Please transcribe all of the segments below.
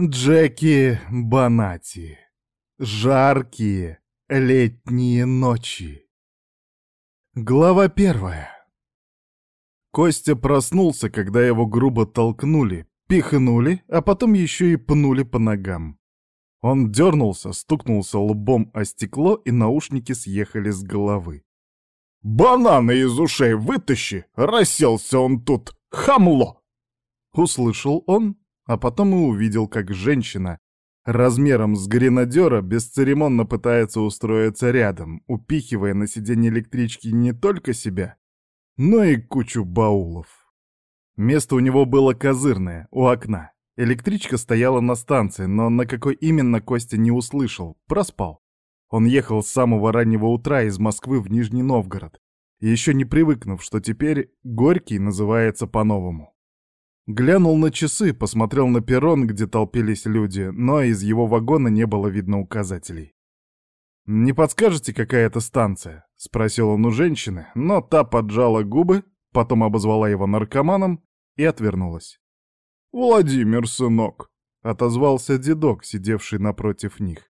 Джеки Банати. Жаркие летние ночи. Глава первая. Костя проснулся, когда его грубо толкнули, пихнули, а потом еще и пнули по ногам. Он дернулся, стукнулся лбом о стекло, и наушники съехали с головы. «Бананы из ушей вытащи! Расселся он тут! Хамло!» Услышал он, а потом и увидел, как женщина размером с гренадера бесцеремонно пытается устроиться рядом, упихивая на сиденье электрички не только себя, но и кучу баулов. Место у него было козырное, у окна. Электричка стояла на станции, но на какой именно Костя не услышал, проспал. Он ехал с самого раннего утра из Москвы в Нижний Новгород, еще не привыкнув, что теперь Горький называется по-новому. Глянул на часы, посмотрел на перрон, где толпились люди, но из его вагона не было видно указателей. «Не подскажете, какая это станция?» — спросил он у женщины, но та поджала губы, потом обозвала его наркоманом и отвернулась. «Владимир, сынок!» — отозвался дедок, сидевший напротив них.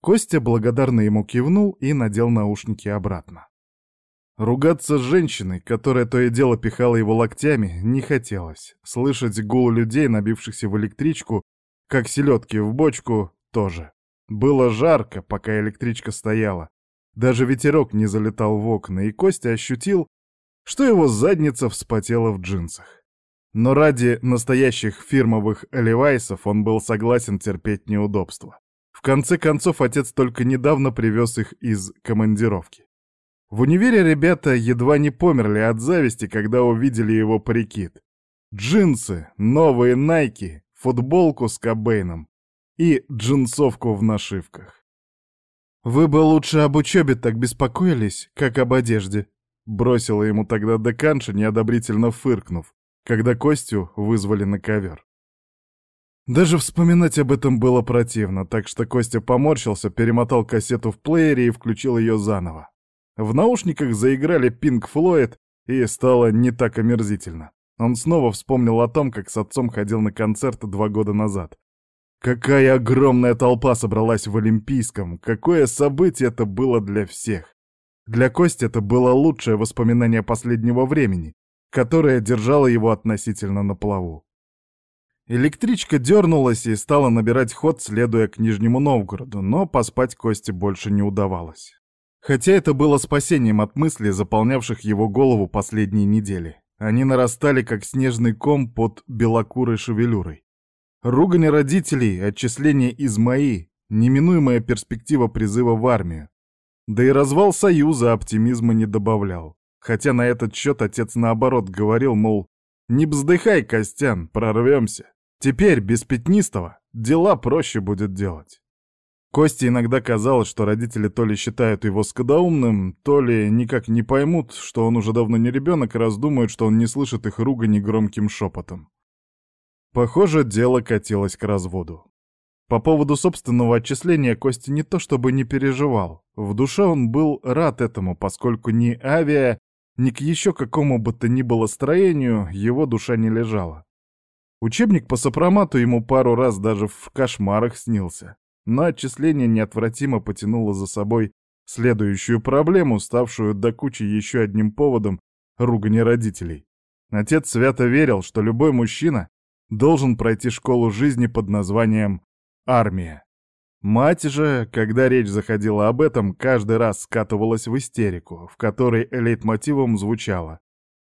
Костя благодарно ему кивнул и надел наушники обратно. Ругаться с женщиной, которая то и дело пихала его локтями, не хотелось. Слышать гул людей, набившихся в электричку, как селедки в бочку, тоже. Было жарко, пока электричка стояла. Даже ветерок не залетал в окна, и Костя ощутил, что его задница вспотела в джинсах. Но ради настоящих фирмовых левайсов он был согласен терпеть неудобства. В конце концов, отец только недавно привез их из командировки. В универе ребята едва не померли от зависти, когда увидели его прикид. Джинсы, новые найки, футболку с Кобейном и джинсовку в нашивках. «Вы бы лучше об учебе так беспокоились, как об одежде», бросила ему тогда деканша, неодобрительно фыркнув, когда Костю вызвали на ковер. Даже вспоминать об этом было противно, так что Костя поморщился, перемотал кассету в плеере и включил ее заново. В наушниках заиграли Pink Floyd, и стало не так омерзительно. Он снова вспомнил о том, как с отцом ходил на концерт два года назад. Какая огромная толпа собралась в Олимпийском, какое событие это было для всех. Для Кости это было лучшее воспоминание последнего времени, которое держало его относительно на плаву. Электричка дернулась и стала набирать ход, следуя к Нижнему Новгороду, но поспать Косте больше не удавалось. Хотя это было спасением от мыслей, заполнявших его голову последние недели. Они нарастали, как снежный ком под белокурой шевелюрой. Ругань родителей, отчисление из МАИ, неминуемая перспектива призыва в армию. Да и развал Союза оптимизма не добавлял. Хотя на этот счет отец наоборот говорил, мол, «Не вздыхай, Костян, прорвемся. Теперь, без Пятнистого, дела проще будет делать». Косте иногда казалось, что родители то ли считают его скудоумным, то ли никак не поймут, что он уже давно не ребенок, и раздумают, что он не слышит их ругани громким шепотом. Похоже, дело катилось к разводу. По поводу собственного отчисления Костя не то чтобы не переживал. В душе он был рад этому, поскольку ни авиа, ни к еще какому бы то ни было строению его душа не лежала. Учебник по сопромату ему пару раз даже в кошмарах снился но отчисление неотвратимо потянуло за собой следующую проблему, ставшую до кучи еще одним поводом ругани родителей. Отец свято верил, что любой мужчина должен пройти школу жизни под названием «армия». Мать же, когда речь заходила об этом, каждый раз скатывалась в истерику, в которой лейтмотивом звучало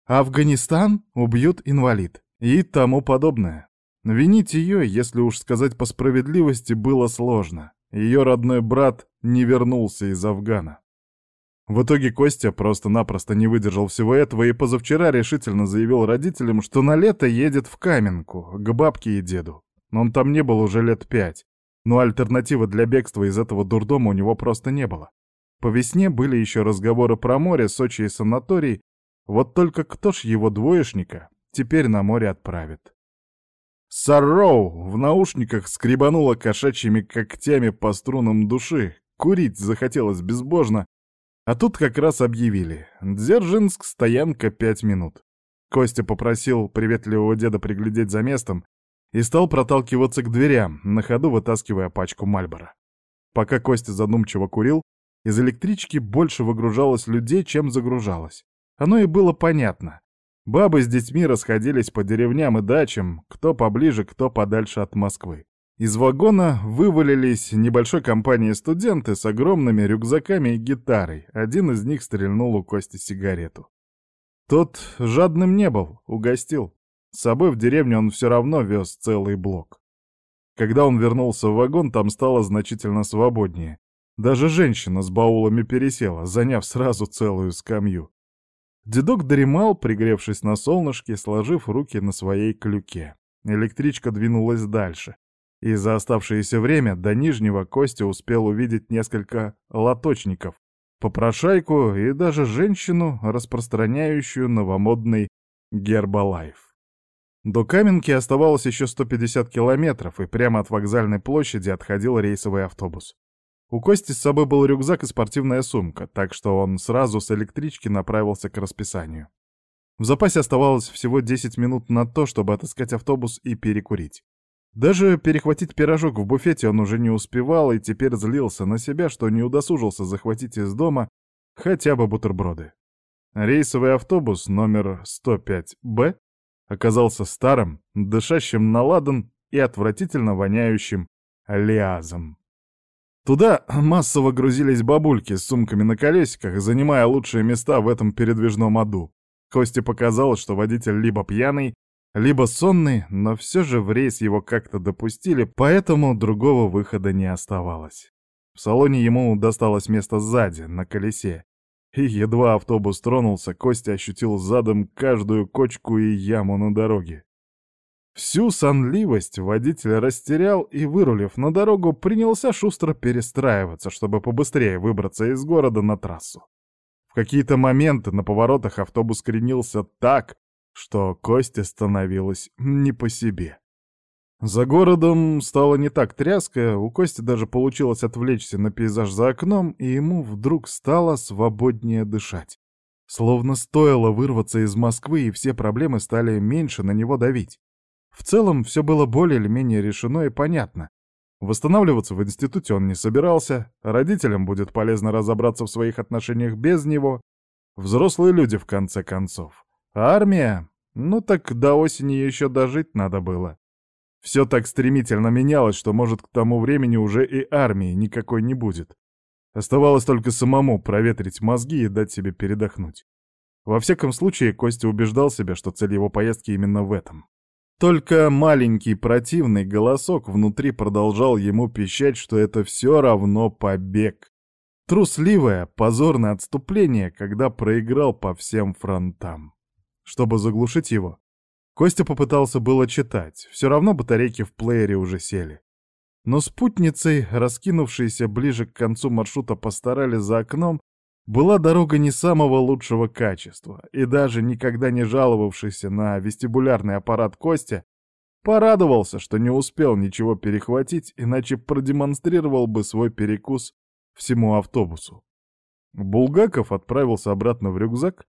«Афганистан убьют инвалид» и тому подобное. Винить ее, если уж сказать по справедливости, было сложно. Ее родной брат не вернулся из Афгана. В итоге Костя просто-напросто не выдержал всего этого и позавчера решительно заявил родителям, что на лето едет в Каменку, к бабке и деду. Но он там не был уже лет пять, но альтернативы для бегства из этого дурдома у него просто не было. По весне были еще разговоры про море, Сочи и санаторий, вот только кто ж его двоечника теперь на море отправит? Сарроу в наушниках скребанула кошачьими когтями по струнам души. Курить захотелось безбожно. А тут как раз объявили. Дзержинск, стоянка пять минут. Костя попросил приветливого деда приглядеть за местом, и стал проталкиваться к дверям, на ходу вытаскивая пачку Мальбора. Пока Костя задумчиво курил, из электрички больше выгружалось людей, чем загружалось. Оно и было понятно. Бабы с детьми расходились по деревням и дачам, кто поближе, кто подальше от Москвы. Из вагона вывалились небольшой компанией студенты с огромными рюкзаками и гитарой. Один из них стрельнул у Кости сигарету. Тот жадным не был, угостил. С собой в деревню он все равно вез целый блок. Когда он вернулся в вагон, там стало значительно свободнее. Даже женщина с баулами пересела, заняв сразу целую скамью. Дедок дремал, пригревшись на солнышке, сложив руки на своей клюке. Электричка двинулась дальше. И за оставшееся время до Нижнего Костя успел увидеть несколько лоточников, попрошайку и даже женщину, распространяющую новомодный гербалайф. До Каменки оставалось еще 150 километров, и прямо от вокзальной площади отходил рейсовый автобус. У Кости с собой был рюкзак и спортивная сумка, так что он сразу с электрички направился к расписанию. В запасе оставалось всего 10 минут на то, чтобы отыскать автобус и перекурить. Даже перехватить пирожок в буфете он уже не успевал и теперь злился на себя, что не удосужился захватить из дома хотя бы бутерброды. Рейсовый автобус номер 105-Б оказался старым, дышащим на ладан и отвратительно воняющим лиазом. Туда массово грузились бабульки с сумками на колесиках, занимая лучшие места в этом передвижном аду. Косте показалось, что водитель либо пьяный, либо сонный, но все же в рейс его как-то допустили, поэтому другого выхода не оставалось. В салоне ему досталось место сзади, на колесе. И едва автобус тронулся, Костя ощутил задом каждую кочку и яму на дороге. Всю сонливость водитель растерял и, вырулив на дорогу, принялся шустро перестраиваться, чтобы побыстрее выбраться из города на трассу. В какие-то моменты на поворотах автобус кренился так, что Косте становилось не по себе. За городом стало не так тряско, у Кости даже получилось отвлечься на пейзаж за окном, и ему вдруг стало свободнее дышать. Словно стоило вырваться из Москвы, и все проблемы стали меньше на него давить. В целом, все было более или менее решено и понятно. Восстанавливаться в институте он не собирался, родителям будет полезно разобраться в своих отношениях без него. Взрослые люди, в конце концов. А армия? Ну так до осени еще дожить надо было. Все так стремительно менялось, что, может, к тому времени уже и армии никакой не будет. Оставалось только самому проветрить мозги и дать себе передохнуть. Во всяком случае, Костя убеждал себя, что цель его поездки именно в этом. Только маленький противный голосок внутри продолжал ему пищать, что это все равно побег. Трусливое, позорное отступление, когда проиграл по всем фронтам. Чтобы заглушить его, Костя попытался было читать, все равно батарейки в плеере уже сели. Но спутницей, раскинувшейся ближе к концу маршрута постарали за окном, была дорога не самого лучшего качества, и даже никогда не жаловавшийся на вестибулярный аппарат Костя порадовался, что не успел ничего перехватить, иначе продемонстрировал бы свой перекус всему автобусу. Булгаков отправился обратно в рюкзак,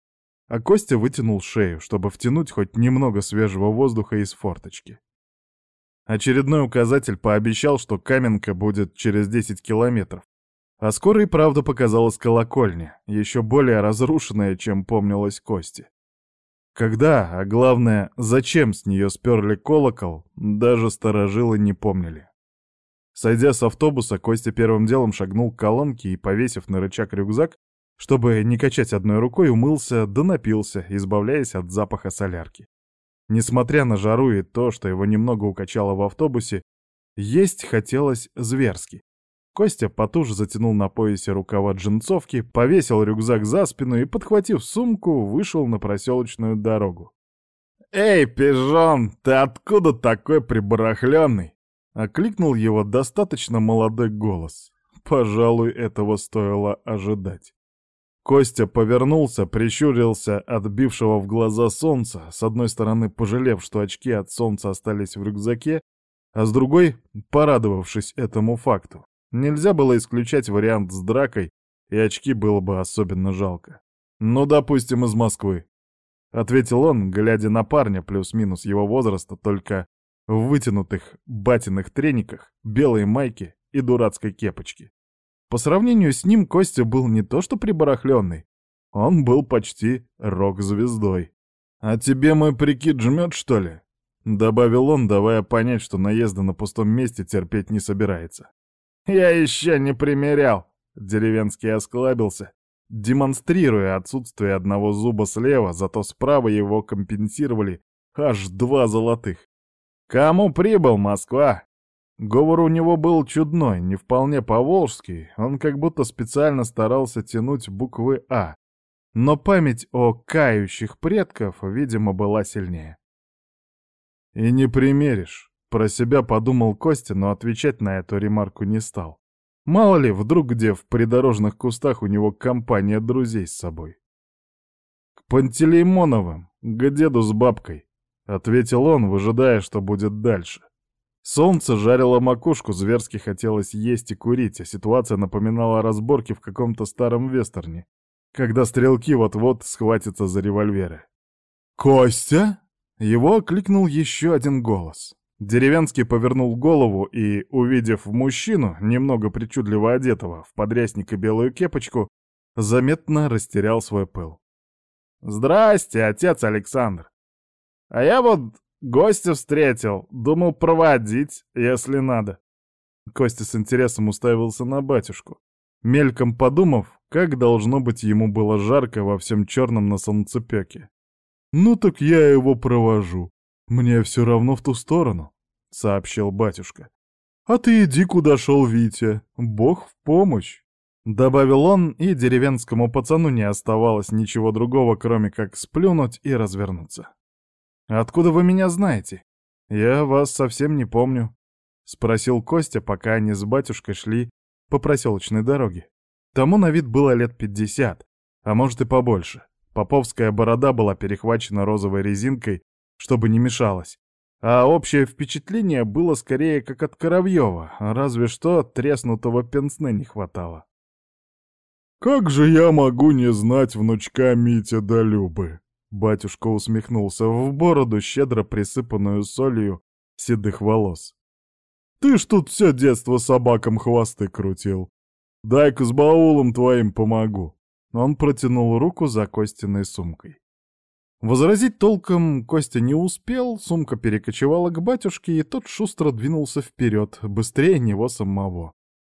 а Костя вытянул шею, чтобы втянуть хоть немного свежего воздуха из форточки. Очередной указатель пообещал, что Каменка будет через 10 километров. А скоро и правда показалась колокольня, еще более разрушенная, чем помнилось Кости. Когда, а главное, зачем с нее сперли колокол, даже сторожилы не помнили. Сойдя с автобуса, Костя первым делом шагнул к колонке и, повесив на рычаг рюкзак, чтобы не качать одной рукой, умылся да напился, избавляясь от запаха солярки. Несмотря на жару и то, что его немного укачало в автобусе, есть хотелось зверски. Костя потуже затянул на поясе рукава джинсовки, повесил рюкзак за спину и, подхватив сумку, вышел на проселочную дорогу. «Эй, пижон, ты откуда такой прибарахленный?» — окликнул его достаточно молодой голос. Пожалуй, этого стоило ожидать. Костя повернулся, прищурился от бившего в глаза солнца, с одной стороны пожалев, что очки от солнца остались в рюкзаке, а с другой — порадовавшись этому факту. Нельзя было исключать вариант с дракой, и очки было бы особенно жалко. «Ну, допустим, из Москвы», — ответил он, глядя на парня плюс-минус его возраста, только в вытянутых батиных трениках, белой майке и дурацкой кепочке. По сравнению с ним Костя был не то что прибарахленный, он был почти рок-звездой. «А тебе мой прикид жмет, что ли?» — добавил он, давая понять, что наезда на пустом месте терпеть не собирается. «Я еще не примерял!» — деревенский осклабился, демонстрируя отсутствие одного зуба слева, зато справа его компенсировали аж два золотых. «Кому прибыл, Москва?» Говор у него был чудной, не вполне поволжский, он как будто специально старался тянуть буквы «А», но память о кающих предков, видимо, была сильнее. «И не примеришь», — про себя подумал Костя, но отвечать на эту ремарку не стал. Мало ли, вдруг где в придорожных кустах у него компания друзей с собой. «К Пантелеймоновым, к деду с бабкой», — ответил он, выжидая, что будет дальше. Солнце жарило макушку, зверски хотелось есть и курить, а ситуация напоминала разборки в каком-то старом вестерне, когда стрелки вот-вот схватятся за револьверы. «Костя?» Его окликнул еще один голос. Деревенский повернул голову и, увидев мужчину, немного причудливо одетого, в подрясник и белую кепочку, заметно растерял свой пыл. «Здрасте, отец Александр! А я вот гостя встретил, думал проводить, если надо». Костя с интересом уставился на батюшку, мельком подумав, как должно быть ему было жарко во всем черном на солнцепеке. «Ну так я его провожу. Мне все равно в ту сторону», — сообщил батюшка. «А ты иди, куда шел Витя. Бог в помощь». Добавил он, и деревенскому пацану не оставалось ничего другого, кроме как сплюнуть и развернуться. «Откуда вы меня знаете? Я вас совсем не помню», — спросил Костя, пока они с батюшкой шли по проселочной дороге. Тому на вид было лет пятьдесят, а может и побольше. Поповская борода была перехвачена розовой резинкой, чтобы не мешалось. А общее впечатление было скорее как от Коровьева, разве что треснутого пенсне не хватало. «Как же я могу не знать внучка Митя да Любы?» Батюшка усмехнулся в бороду, щедро присыпанную солью седых волос. «Ты ж тут все детство собакам хвосты крутил. Дай-ка с баулом твоим помогу». Он протянул руку за Костиной сумкой. Возразить толком Костя не успел, сумка перекочевала к батюшке, и тот шустро двинулся вперед, быстрее него самого.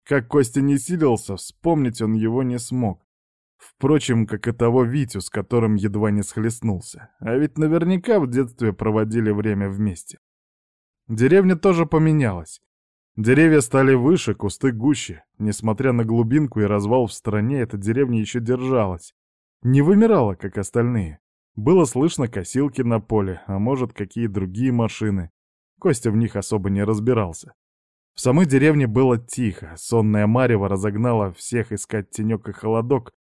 Как Костя не силился, вспомнить он его не смог. Впрочем, как и того Витю, с которым едва не схлестнулся. А ведь наверняка в детстве проводили время вместе. Деревня тоже поменялась. Деревья стали выше, кусты гуще. Несмотря на глубинку и развал в стране, эта деревня еще держалась. Не вымирала, как остальные. Было слышно косилки на поле, а может, какие другие машины. Костя в них особо не разбирался. В самой деревне было тихо, сонная марево разогнала всех искать тенек и холодок,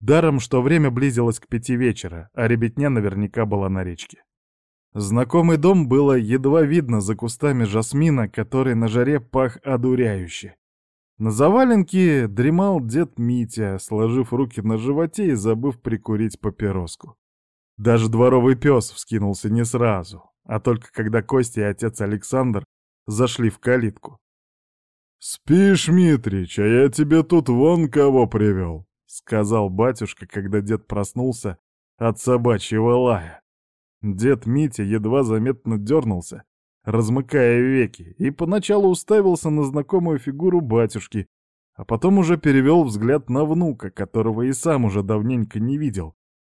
даром, что время близилось к пяти вечера, а ребятня наверняка была на речке. Знакомый дом было едва видно за кустами жасмина, который на жаре пах одуряюще. На заваленке дремал дед Митя, сложив руки на животе и забыв прикурить папироску. Даже дворовый пес вскинулся не сразу, а только когда Костя и отец Александр зашли в калитку. «Спишь, Митрич, а я тебе тут вон кого привел», — сказал батюшка, когда дед проснулся от собачьего лая. Дед Митя едва заметно дернулся, размыкая веки, и поначалу уставился на знакомую фигуру батюшки, а потом уже перевел взгляд на внука, которого и сам уже давненько не видел.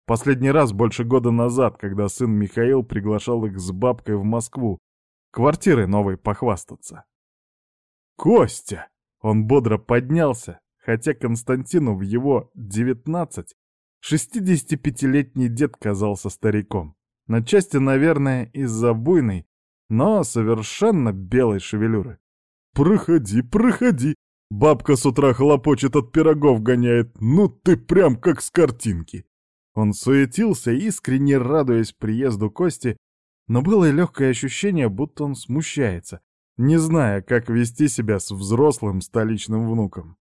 Последний раз больше года назад, когда сын Михаил приглашал их с бабкой в Москву, квартиры новой похвастаться. «Костя!» Он бодро поднялся, хотя Константину в его девятнадцать шестидесятипятилетний дед казался стариком. На части, наверное, из-за буйной, но совершенно белой шевелюры. «Проходи, проходи!» Бабка с утра хлопочет от пирогов гоняет. Ну ты прям как с картинки. Он суетился, искренне радуясь приезду Кости, но было и легкое ощущение, будто он смущается, не зная, как вести себя с взрослым столичным внуком.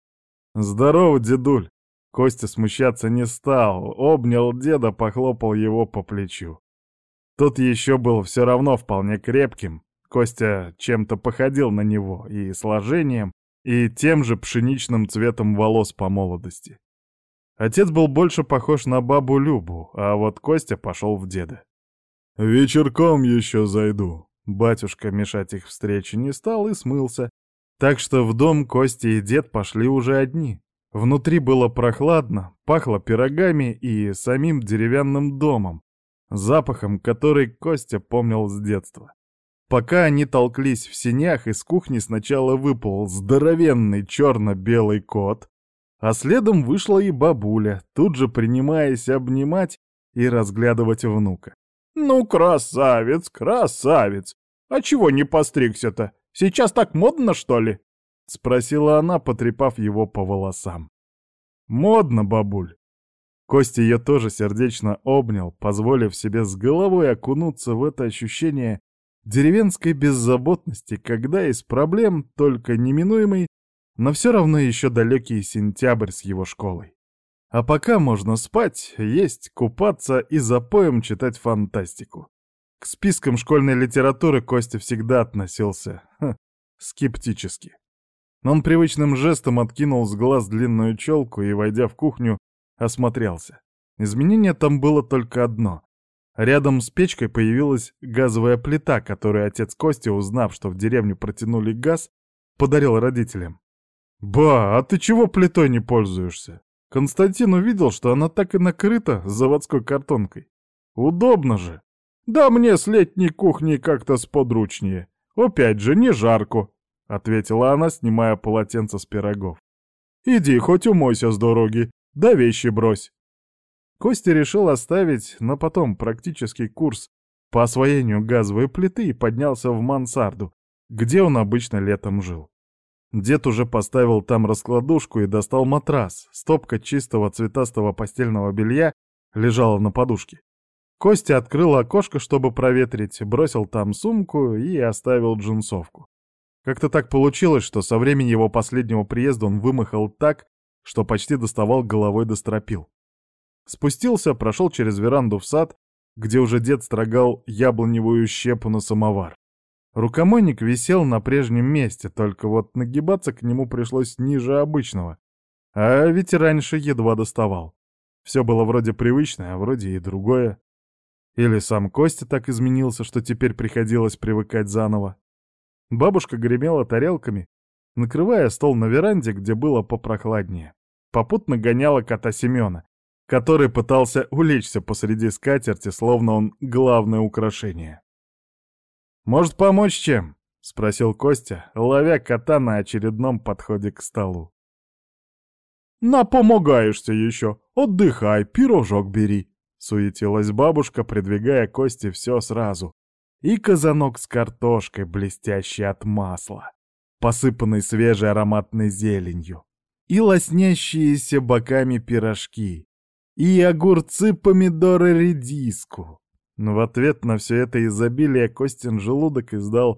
«Здорово, дедуль!» Костя смущаться не стал, обнял деда, похлопал его по плечу. Тот еще был все равно вполне крепким. Костя чем-то походил на него и сложением, и тем же пшеничным цветом волос по молодости. Отец был больше похож на бабу Любу, а вот Костя пошел в деда. «Вечерком еще зайду». Батюшка мешать их встрече не стал и смылся. Так что в дом Костя и дед пошли уже одни. Внутри было прохладно, пахло пирогами и самим деревянным домом, запахом, который Костя помнил с детства. Пока они толклись в сенях, из кухни сначала выплыл здоровенный черно-белый кот, а следом вышла и бабуля, тут же принимаясь обнимать и разглядывать внука. «Ну, красавец, красавец! А чего не постригся-то? Сейчас так модно, что ли?» — спросила она, потрепав его по волосам. «Модно, бабуль!» Костя ее тоже сердечно обнял, позволив себе с головой окунуться в это ощущение деревенской беззаботности, когда из проблем только неминуемый, но все равно еще далекий сентябрь с его школой. А пока можно спать, есть, купаться и запоем читать фантастику. К спискам школьной литературы Костя всегда относился ха, скептически. Но он привычным жестом откинул с глаз длинную челку и, войдя в кухню, осмотрелся. Изменение там было только одно. Рядом с печкой появилась газовая плита, которую отец Кости, узнав, что в деревню протянули газ, подарил родителям. «Ба, а ты чего плитой не пользуешься?» Константин увидел, что она так и накрыта заводской картонкой. «Удобно же!» «Да мне с летней кухней как-то сподручнее. Опять же, не жарко», — ответила она, снимая полотенце с пирогов. «Иди, хоть умойся с дороги, да вещи брось». Костя решил оставить на потом практический курс по освоению газовой плиты и поднялся в мансарду, где он обычно летом жил. Дед уже поставил там раскладушку и достал матрас. Стопка чистого цветастого постельного белья лежала на подушке. Костя открыл окошко, чтобы проветрить, бросил там сумку и оставил джинсовку. Как-то так получилось, что со времени его последнего приезда он вымахал так, что почти доставал головой до стропил. Спустился, прошел через веранду в сад, где уже дед строгал яблоневую щепу на самовар. Рукомойник висел на прежнем месте, только вот нагибаться к нему пришлось ниже обычного. А ведь раньше едва доставал. Все было вроде привычное, а вроде и другое. Или сам Костя так изменился, что теперь приходилось привыкать заново. Бабушка гремела тарелками, накрывая стол на веранде, где было попрохладнее. Попутно гоняла кота Семена, который пытался улечься посреди скатерти, словно он главное украшение. «Может, помочь чем?» — спросил Костя, ловя кота на очередном подходе к столу. «Напомогаешься еще! Отдыхай, пирожок бери!» — суетилась бабушка, придвигая Косте все сразу. И казанок с картошкой, блестящий от масла, посыпанный свежей ароматной зеленью, и лоснящиеся боками пирожки, и огурцы, помидоры, редиску. Но в ответ на все это изобилие Костин желудок издал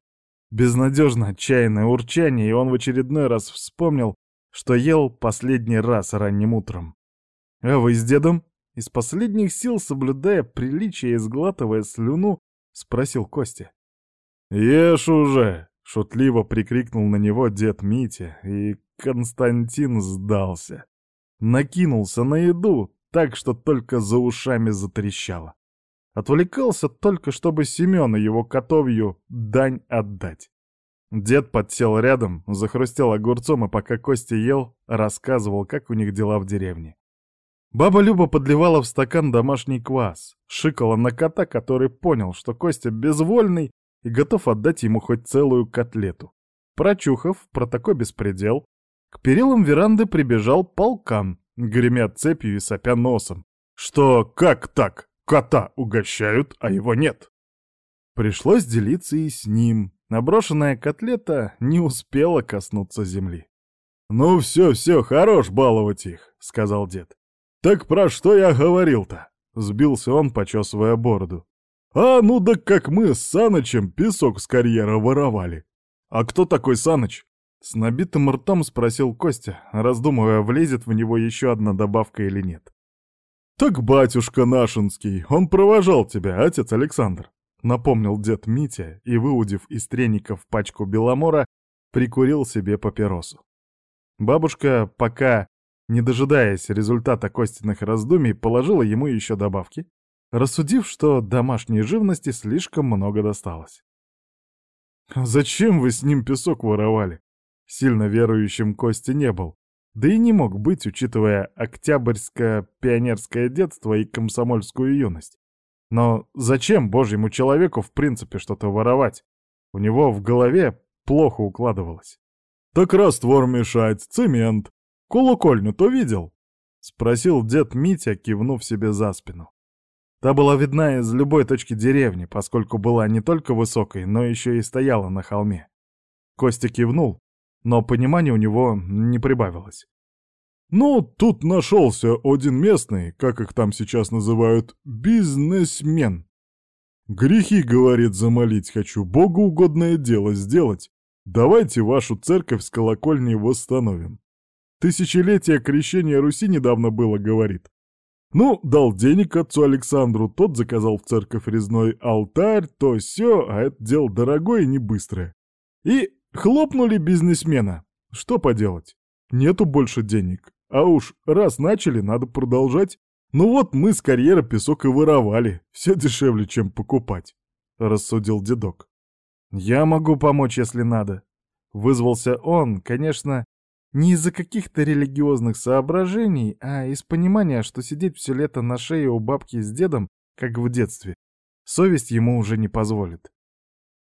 безнадежно отчаянное урчание, и он в очередной раз вспомнил, что ел последний раз ранним утром. «А вы с дедом?» Из последних сил, соблюдая приличие и сглатывая слюну, спросил Костя. «Ешь уже!» — шутливо прикрикнул на него дед Митя, и Константин сдался. Накинулся на еду, так что только за ушами затрещало. Отвлекался только, чтобы Семену его котовью дань отдать. Дед подсел рядом, захрустел огурцом, и пока Костя ел, рассказывал, как у них дела в деревне. Баба Люба подливала в стакан домашний квас, шикала на кота, который понял, что Костя безвольный и готов отдать ему хоть целую котлету. Прочухав про такой беспредел, к перилам веранды прибежал полкан, гремя цепью и сопя носом. Что как так? Кота угощают, а его нет. Пришлось делиться и с ним. Наброшенная котлета не успела коснуться земли. «Ну все-все, хорош баловать их», — сказал дед. «Так про что я говорил-то?» — сбился он, почесывая бороду. «А, ну да как мы с Санычем песок с карьера воровали». «А кто такой Саныч?» С набитым ртом спросил Костя, раздумывая, влезет в него еще одна добавка или нет. «Так батюшка Нашинский, он провожал тебя, отец Александр», — напомнил дед Митя и, выудив из треников пачку беломора, прикурил себе папиросу. Бабушка, пока не дожидаясь результата Костиных раздумий, положила ему еще добавки, рассудив, что домашней живности слишком много досталось. «Зачем вы с ним песок воровали?» Сильно верующим Кости не был, да и не мог быть, учитывая октябрьское пионерское детство и комсомольскую юность. Но зачем божьему человеку в принципе что-то воровать? У него в голове плохо укладывалось. «Так раствор мешать, цемент. Колокольню-то видел?» — спросил дед Митя, кивнув себе за спину. Та была видна из любой точки деревни, поскольку была не только высокой, но еще и стояла на холме. Костя кивнул, но понимания у него не прибавилось. «Ну, тут нашелся один местный, как их там сейчас называют, бизнесмен. Грехи, говорит, замолить хочу, богу угодное дело сделать. Давайте вашу церковь с колокольней восстановим. Тысячелетие крещения Руси недавно было, говорит. Ну, дал денег отцу Александру, тот заказал в церковь резной алтарь, то все, а это дело дорогое и не быстрое. И хлопнули бизнесмена. Что поделать? Нету больше денег. А уж раз начали, надо продолжать. Ну вот мы с карьера песок и воровали. Все дешевле, чем покупать, — рассудил дедок. Я могу помочь, если надо. Вызвался он, конечно, не из-за каких-то религиозных соображений, а из понимания, что сидеть все лето на шее у бабки с дедом, как в детстве, совесть ему уже не позволит.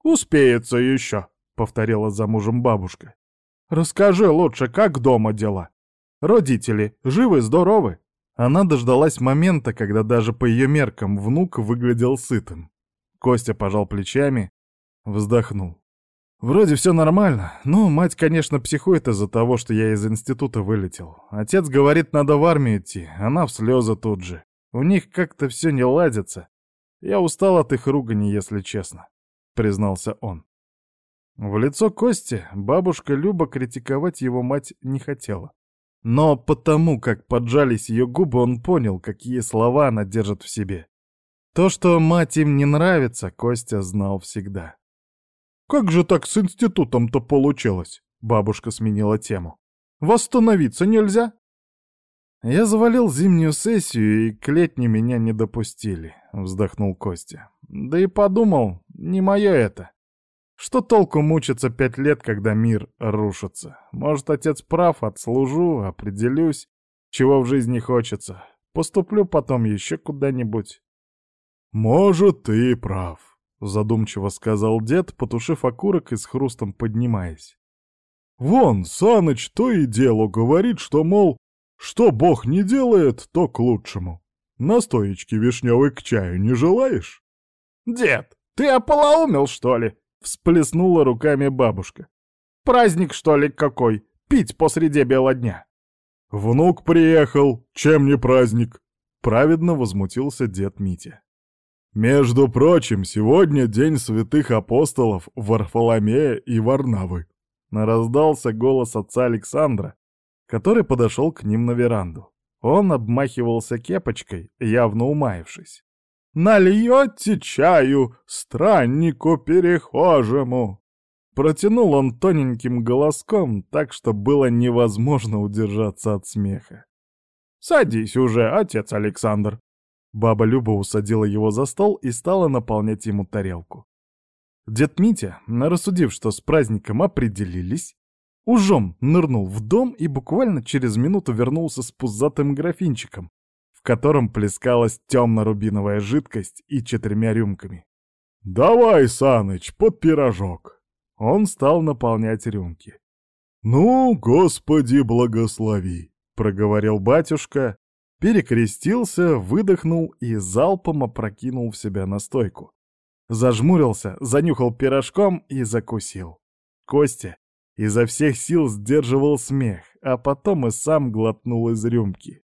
«Успеется еще», — повторила за мужем бабушка. «Расскажи лучше, как дома дела? Родители живы-здоровы?» Она дождалась момента, когда даже по ее меркам внук выглядел сытым. Костя пожал плечами, вздохнул. Вроде все нормально, но мать, конечно, психует из-за того, что я из института вылетел. Отец говорит, надо в армию идти, она в слезы тут же. У них как-то все не ладится. Я устал от их ругани, если честно, признался он. В лицо Кости бабушка Люба критиковать его мать не хотела. Но потому, как поджались ее губы, он понял, какие слова она держит в себе. То, что мать им не нравится, Костя знал всегда. «Как же так с институтом-то получилось?» Бабушка сменила тему. «Восстановиться нельзя?» «Я завалил зимнюю сессию, и к летней меня не допустили», — вздохнул Костя. «Да и подумал, не мое это. Что толку мучиться пять лет, когда мир рушится? Может, отец прав, отслужу, определюсь, чего в жизни хочется. Поступлю потом еще куда-нибудь». «Может, ты прав», — задумчиво сказал дед, потушив окурок и с хрустом поднимаясь. «Вон, Саныч то и дело говорит, что, мол, что Бог не делает, то к лучшему. Настоечки вишневой к чаю не желаешь?» «Дед, ты ополоумел, что ли?» — всплеснула руками бабушка. «Праздник, что ли, какой? Пить посреди бела дня?» «Внук приехал, чем не праздник?» — праведно возмутился дед Митя. Между прочим, сегодня день святых апостолов Варфоломея и Варнавы. Раздался голос отца Александра, который подошел к ним на веранду. Он обмахивался кепочкой, явно умаившись. «Нальете чаю страннику перехожему!» Протянул он тоненьким голоском, так что было невозможно удержаться от смеха. «Садись уже, отец Александр!» Баба Люба усадила его за стол и стала наполнять ему тарелку. Дед Митя, рассудив, что с праздником определились, ужом нырнул в дом и буквально через минуту вернулся с пузатым графинчиком, котором плескалась темно-рубиновая жидкость и четырьмя рюмками. «Давай, Саныч, под пирожок!» Он стал наполнять рюмки. «Ну, Господи, благослови!» — проговорил батюшка, перекрестился, выдохнул и залпом опрокинул в себя настойку. Зажмурился, занюхал пирожком и закусил. Костя изо всех сил сдерживал смех, а потом и сам глотнул из рюмки.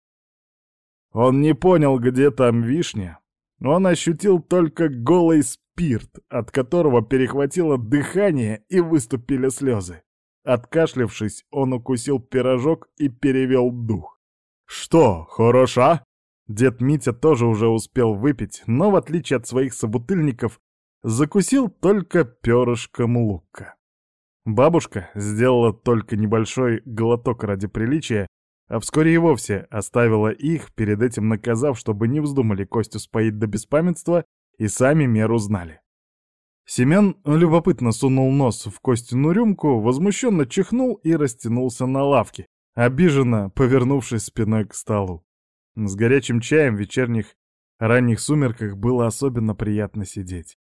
Он не понял, где там вишня. Он ощутил только голый спирт, от которого перехватило дыхание и выступили слезы. Откашлявшись, он укусил пирожок и перевел дух. «Что, хороша?» Дед Митя тоже уже успел выпить, но в отличие от своих собутыльников, закусил только перышком лука. Бабушка сделала только небольшой глоток ради приличия, а вскоре и вовсе оставила их, перед этим наказав, чтобы не вздумали Костю споить до беспамятства и сами меру знали. Семен любопытно сунул нос в Костину рюмку, возмущенно чихнул и растянулся на лавке, обиженно повернувшись спиной к столу. С горячим чаем в вечерних ранних сумерках было особенно приятно сидеть.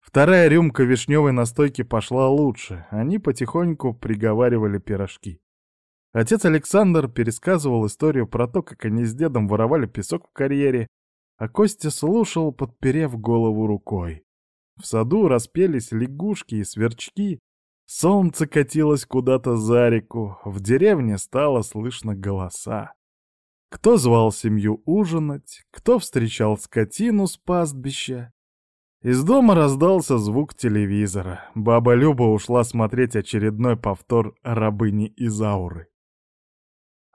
Вторая рюмка вишневой настойки пошла лучше, они потихоньку приговаривали пирожки. Отец Александр пересказывал историю про то, как они с дедом воровали песок в карьере, а Костя слушал, подперев голову рукой. В саду распелись лягушки и сверчки, солнце катилось куда-то за реку, в деревне стало слышно голоса. Кто звал семью ужинать, кто встречал скотину с пастбища. Из дома раздался звук телевизора. Баба Люба ушла смотреть очередной повтор рабыни Изауры.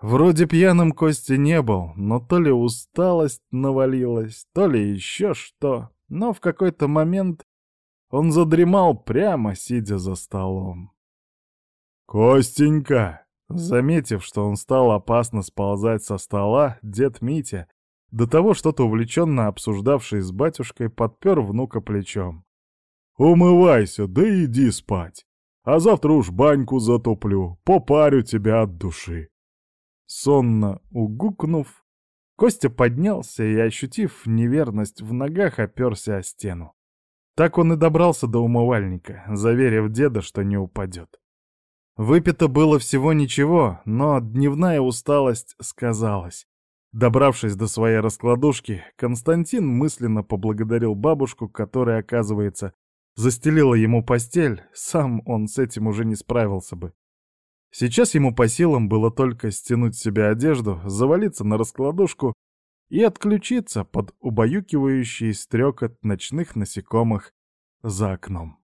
Вроде пьяным Кости не был, но то ли усталость навалилась, то ли еще что. Но в какой-то момент он задремал прямо, сидя за столом. «Костенька!» Заметив, что он стал опасно сползать со стола, дед Митя, до того что-то увлеченно обсуждавший с батюшкой, подпер внука плечом. «Умывайся, да иди спать, а завтра уж баньку затоплю, попарю тебя от души». Сонно угукнув, Костя поднялся и, ощутив неверность в ногах, оперся о стену. Так он и добрался до умывальника, заверив деда, что не упадет. Выпито было всего ничего, но дневная усталость сказалась. Добравшись до своей раскладушки, Константин мысленно поблагодарил бабушку, которая, оказывается, застелила ему постель, сам он с этим уже не справился бы. Сейчас ему по силам было только стянуть себе одежду, завалиться на раскладушку и отключиться под убаюкивающий стрекот ночных насекомых за окном.